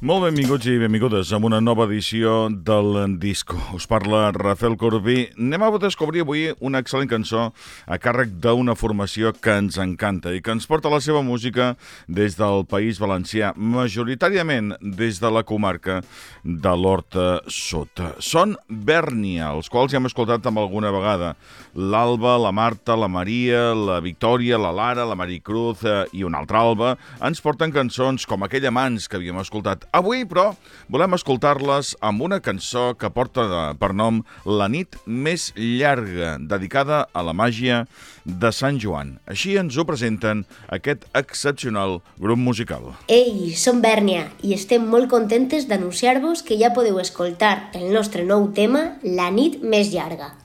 Molt benvinguts i benvingudes a una nova edició del Disco. Us parla Rafael Corbí. Anem a descobrir avui una excel·lent cançó a càrrec d'una formació que ens encanta i que ens porta la seva música des del País Valencià, majoritàriament des de la comarca de l'Horta Sud. Són Bèrnia, els quals ja hem escoltat amb alguna vegada. L'Alba, la Marta, la Maria, la Victòria, la Lara, la Maricruz eh, i una altra Alba ens porten cançons com aquella Mans que havíem escoltat Avui, però, volem escoltar-les amb una cançó que porta per nom La nit més llarga, dedicada a la màgia de Sant Joan. Així ens ho presenten aquest excepcional grup musical. Ei, som Bèrnia i estem molt contentes d'anunciar-vos que ja podeu escoltar el nostre nou tema, La nit més llarga.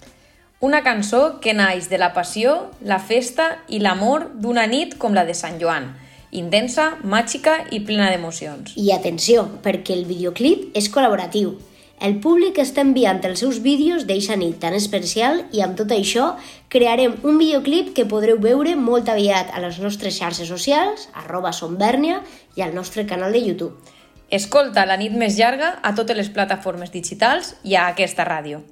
Una cançó que naix de la passió, la festa i l'amor d'una nit com la de Sant Joan – intensa, màgica i plena d'emocions. I atenció, perquè el videoclip és col·laboratiu. El públic està enviant els seus vídeos d'eixa nit tan especial i amb tot això crearem un videoclip que podreu veure molt aviat a les nostres xarxes socials, arroba Sombèrnia, i al nostre canal de YouTube. Escolta la nit més llarga a totes les plataformes digitals i a aquesta ràdio.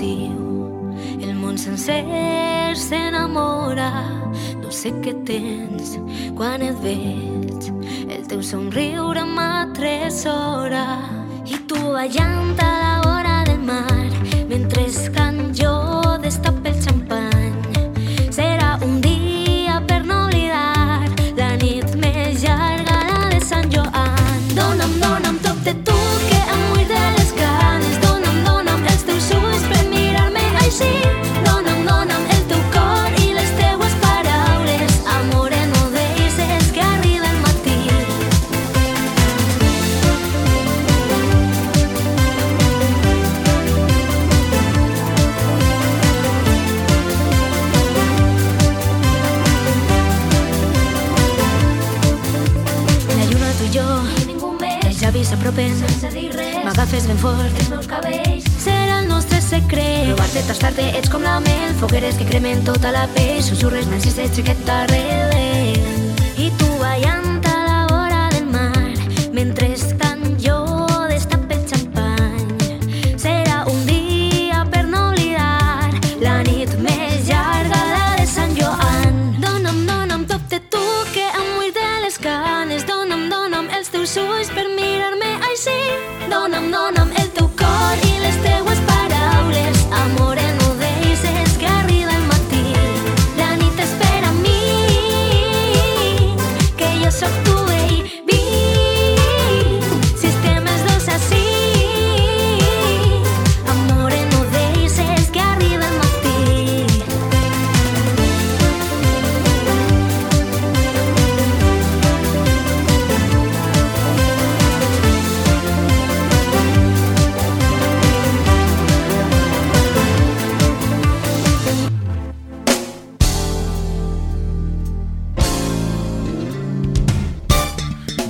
L'estiu el món sencer s'enamora no sé què tens quan et veig el teu somriure m'atresora. I tu ballant a s'apropen. M'agafes ben fort. Els meus cabells. Serà el nostre secret. Provar-te, tastar-te, ets com la mel. Fogueres que cremen tota la pell. Susurres menys i xiquet darrere I tu ballant a la vora del mar Mentre estan no, no.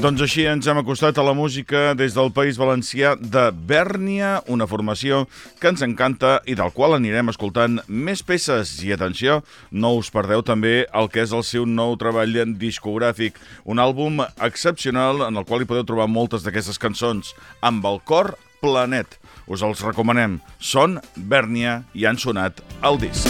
Doncs així ens hem acostat a la música des del País Valencià de Bèrnia, una formació que ens encanta i del qual anirem escoltant més peces. I atenció, no us perdeu també el que és el seu nou treball discogràfic, un àlbum excepcional en el qual hi podeu trobar moltes d'aquestes cançons, amb el cor planet. Us els recomanem. Són Bèrnia i han sonat al disc.